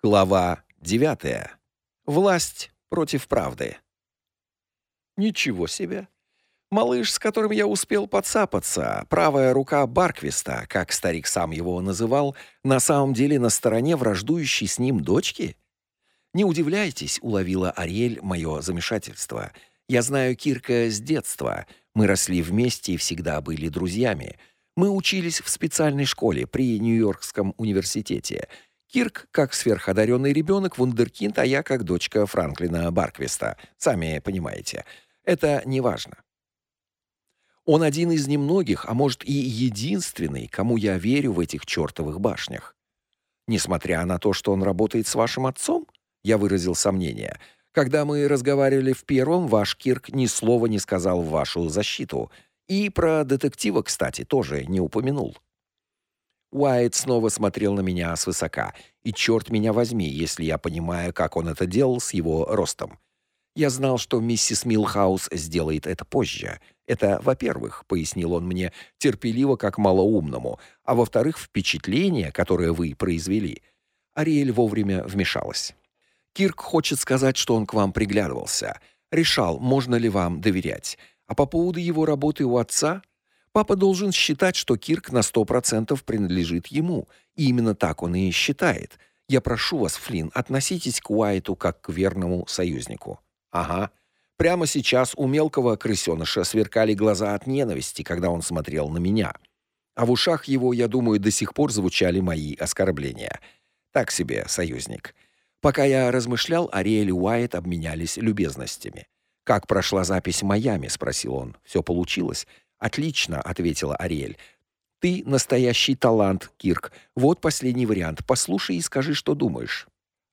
Глава 9. Власть против правды. Ничего себе. Малыш, с которым я успел подцапаться, правая рука Барквиста, как старик сам его называл, на самом деле на стороне враждующей с ним дочки? Не удивляйтесь, уловила Ариэль мое замешательство. Я знаю Кирка с детства. Мы росли вместе и всегда были друзьями. Мы учились в специальной школе при Нью-Йоркском университете. Кирк как сверходаренный ребенок, вундеркинд, а я как дочка Франклина Барквиста. Сами понимаете. Это не важно. Он один из немногих, а может и единственный, кому я верю в этих чертовых башнях. Несмотря на то, что он работает с вашим отцом, я выразил сомнение. Когда мы разговаривали в первом, ваш Кирк ни слова не сказал в вашу защиту. И про детектива, кстати, тоже не упомянул. Уайт снова смотрел на меня свысока, и черт меня возьми, если я понимаю, как он это делал с его ростом. Я знал, что миссис Милхаус сделает это позже. Это, во-первых, пояснил он мне терпеливо, как малоумному, а во-вторых, впечатление, которое вы произвели. Ариэль вовремя вмешалась. Кирк хочет сказать, что он к вам приглядывался, решал, можно ли вам доверять. А по поводу его работы у отца, Папа должен считать, что Кирк на сто процентов принадлежит ему, и именно так он и считает. Я прошу вас, Флинн, относитесь к Уайту как к верному союзнику. Ага. Прямо сейчас у мелкого крысёныша сверкали глаза от ненависти, когда он смотрел на меня. А в ушах его, я думаю, до сих пор звучали мои оскорбления. Так себе, союзник. Пока я размышлял, Ариэль и Уайт обменялись любезностями. Как прошла запись в Майами, спросил он. Все получилось? Отлично, ответила Ариэль. Ты настоящий талант, Кирк. Вот последний вариант. Послушай и скажи, что думаешь.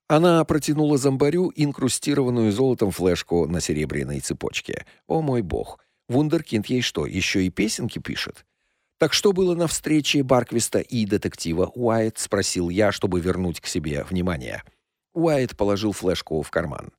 Она протянула зомбарю инкрустированную золотом флешку на серебряной цепочке. О мой бог. Вундеркинд ей что, еще и песенки пишет? Так что было на встрече Барквиста и детектива Уайт, спросил я, чтобы вернуть к себе внимание. Уайт положил флешку в карман.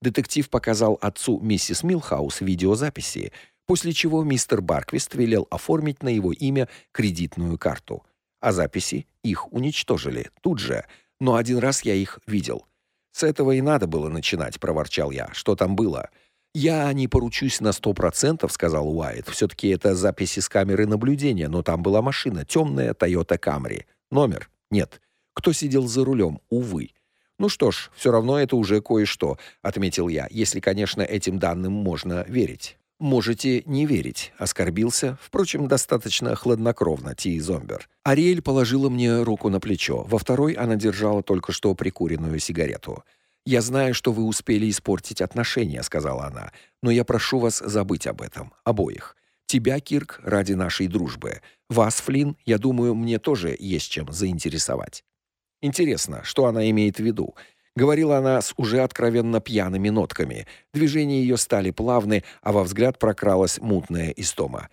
Детектив показал отцу миссис Милхаус видеозаписи, после чего мистер Барквист велел оформить на его имя кредитную карту. А записи их уничтожили тут же, но один раз я их видел. С этого и надо было начинать, проворчал я. Что там было? Я не поручусь на сто процентов, сказал Уайт. все таки это записи с камеры наблюдения, но там была машина, темная Toyota Camry. Номер? Нет. Кто сидел за рулем? Увы. Ну что ж, все равно это уже кое-что, отметил я, если, конечно, этим данным можно верить. Можете не верить, оскорбился, впрочем, достаточно хладнокровно Ти Зомбер. Ариэль положила мне руку на плечо, во второй она держала только что прикуренную сигарету. Я знаю, что вы успели испортить отношения, сказала она, но я прошу вас забыть об этом, обоих. Тебя, Кирк, ради нашей дружбы. Вас, Флин, я думаю, мне тоже есть чем заинтересовать. Интересно, что она имеет в виду? Говорила она с уже откровенно пьяными нотками. Движения ее стали плавны, а во взгляд прокралась мутная истома.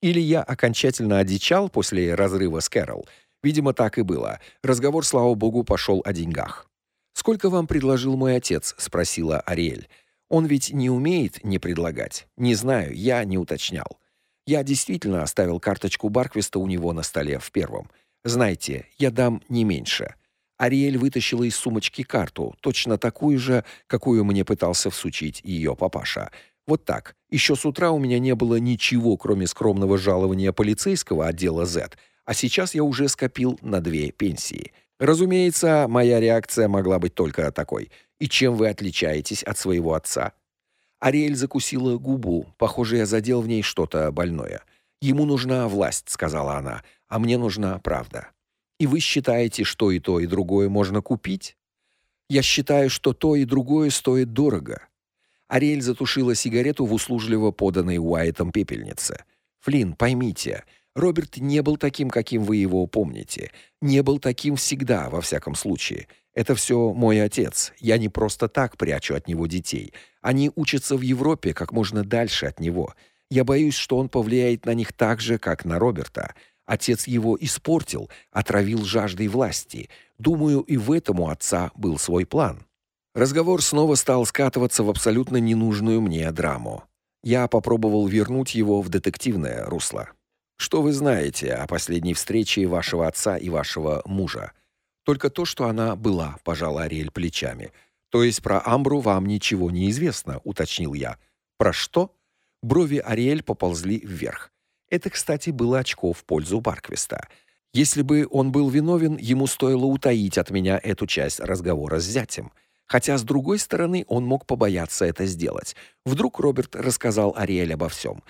Или я окончательно одичал после разрыва с Кэрол. Видимо, так и было. Разговор, слава богу, пошел о деньгах. Сколько вам предложил мой отец, спросила Ариэль. Он ведь не умеет не предлагать. Не знаю, я не уточнял. Я действительно оставил карточку Барквиста у него на столе в первом. Знаете, я дам не меньше. Ариэль вытащила из сумочки карту, точно такую же, какую мне пытался всучить ее папаша. Вот так. Еще с утра у меня не было ничего, кроме скромного жалования полицейского отдела Z, а сейчас я уже скопил на две пенсии. Разумеется, моя реакция могла быть только такой. И чем вы отличаетесь от своего отца? Ариэль закусила губу. Похоже, я задел в ней что-то больное. Ему нужна власть, сказала она, а мне нужна правда. И вы считаете, что и то, и другое можно купить? Я считаю, что то и другое стоит дорого. Ариэль затушила сигарету в услужливо поданной Уайтом пепельнице. Флин, поймите, Роберт не был таким, каким вы его помните. Не был таким всегда, во всяком случае. Это все мой отец. Я не просто так прячу от него детей. Они учатся в Европе как можно дальше от него. Я боюсь, что он повлияет на них так же, как на Роберта. Отец его испортил, отравил жаждой власти. Думаю, и в этом у отца был свой план. Разговор снова стал скатываться в абсолютно ненужную мне драму. Я попробовал вернуть его в детективное русло. Что вы знаете о последней встрече вашего отца и вашего мужа? Только то, что она была, пожала Ариэль плечами. То есть про Амбру вам ничего не известно, уточнил я. Про что? Брови Ариэль поползли вверх. Это, кстати, было очко в пользу Барквиста. Если бы он был виновен, ему стоило утаить от меня эту часть разговора с зятем. Хотя с другой стороны, он мог побояться это сделать. Вдруг Роберт рассказал Ариэль обо всем.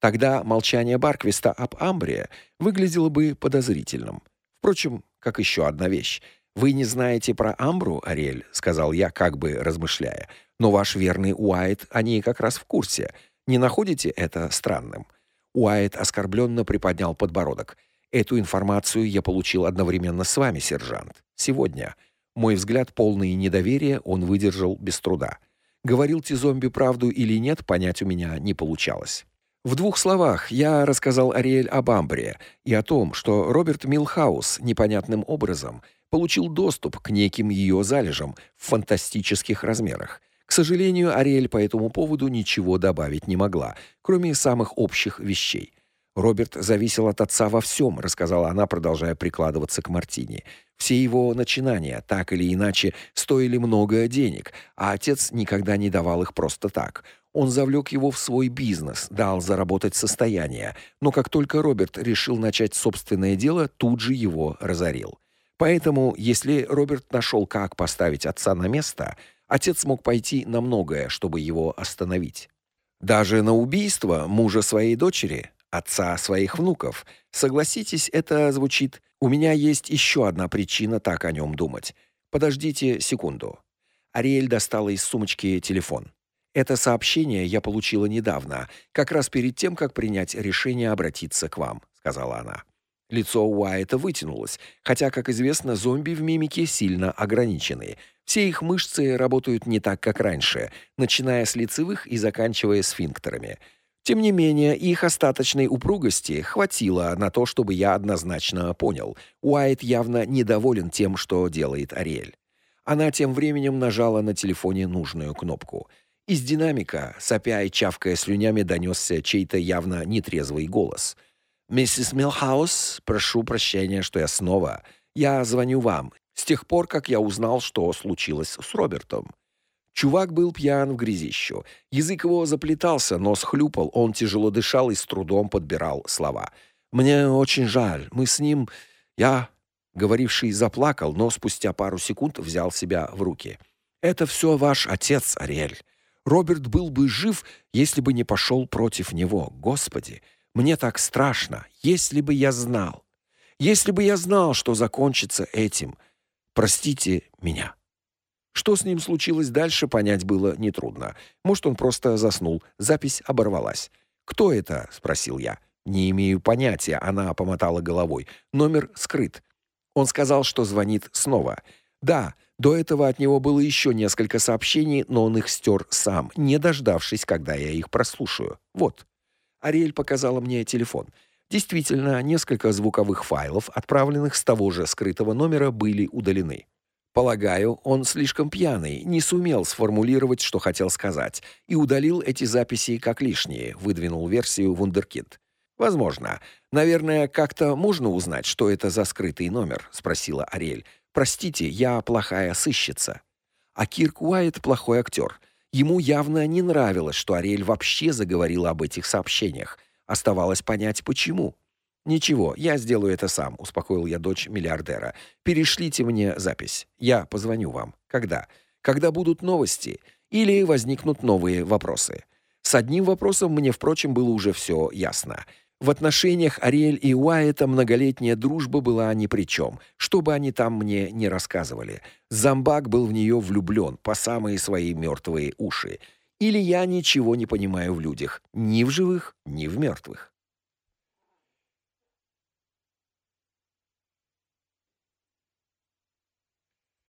Тогда молчание Барквиста об Амбре выглядело бы подозрительным. Впрочем, как еще одна вещь. Вы не знаете про Амбру, Ариэль, сказал я, как бы размышляя. Но ваш верный Уайт о ней как раз в курсе. Не находите это странным? Уайт оскорбленно приподнял подбородок. Эту информацию я получил одновременно с вами, сержант. Сегодня. Мой взгляд полный недоверия он выдержал без труда. Говорил те зомби правду или нет, понять у меня не получалось. В двух словах я рассказал Ариэль об Амбре и о том, что Роберт Милхаус непонятным образом получил доступ к неким ее залежам в фантастических размерах. К сожалению, Ариэль по этому поводу ничего добавить не могла, кроме самых общих вещей. Роберт зависел от отца во всем, рассказала она, продолжая прикладываться к Мартини. Все его начинания, так или иначе, стоили много денег, а отец никогда не давал их просто так. Он завлек его в свой бизнес, дал заработать состояние, но как только Роберт решил начать собственное дело, тут же его разорил. Поэтому, если Роберт нашел, как поставить отца на место, отец мог пойти на многое, чтобы его остановить. Даже на убийство мужа своей дочери отца своих внуков. Согласитесь, это звучит. У меня есть еще одна причина так о нем думать. Подождите секунду. Ариэль достала из сумочки телефон. Это сообщение я получила недавно, как раз перед тем, как принять решение обратиться к вам, сказала она. Лицо Уайта вытянулось, хотя, как известно, зомби в мимике сильно ограничены. Все их мышцы работают не так, как раньше, начиная с лицевых и заканчивая сфинктерами. Тем не менее, их остаточной упругости хватило на то, чтобы я однозначно понял. Уайт явно недоволен тем, что делает Ариэль. Она тем временем нажала на телефоне нужную кнопку. Из динамика, сопя и чавкая слюнями, донесся чей-то явно нетрезвый голос. «Миссис Милхаус, прошу прощения, что я снова. Я звоню вам. С тех пор, как я узнал, что случилось с Робертом. Чувак был пьян в грязищу. Язык его заплетался, нос хлюпал, он тяжело дышал и с трудом подбирал слова. «Мне очень жаль. Мы с ним... Я...» Говоривший заплакал, но спустя пару секунд взял себя в руки. «Это все ваш отец, Ариэль. Роберт был бы жив, если бы не пошел против него. Господи, мне так страшно. Если бы я знал. Если бы я знал, что закончится этим. Простите меня». Что с ним случилось дальше, понять было нетрудно. Может, он просто заснул. Запись оборвалась. «Кто это?» — спросил я. «Не имею понятия», — она помотала головой. «Номер скрыт». Он сказал, что звонит снова. «Да, до этого от него было еще несколько сообщений, но он их стер сам, не дождавшись, когда я их прослушаю. Вот». Ариэль показала мне телефон. Действительно, несколько звуковых файлов, отправленных с того же скрытого номера, были удалены. Полагаю, он слишком пьяный, не сумел сформулировать, что хотел сказать, и удалил эти записи как лишние, выдвинул версию вундеркинд. Возможно. Наверное, как-то можно узнать, что это за скрытый номер, спросила Ариэль. Простите, я плохая сыщица. А Кирк Уайт плохой актер. Ему явно не нравилось, что Ариэль вообще заговорила об этих сообщениях. Оставалось понять почему. Ничего, я сделаю это сам, успокоил я дочь миллиардера. Перешлите мне запись. Я позвоню вам. Когда? Когда будут новости или возникнут новые вопросы. С одним вопросом мне, впрочем, было уже все ясно. В отношениях Ариэль и Уайта многолетняя дружба была ни при чем, что бы они там мне не рассказывали. Замбак был в нее влюблен по самые свои мертвые уши. Или я ничего не понимаю в людях, ни в живых, ни в мертвых.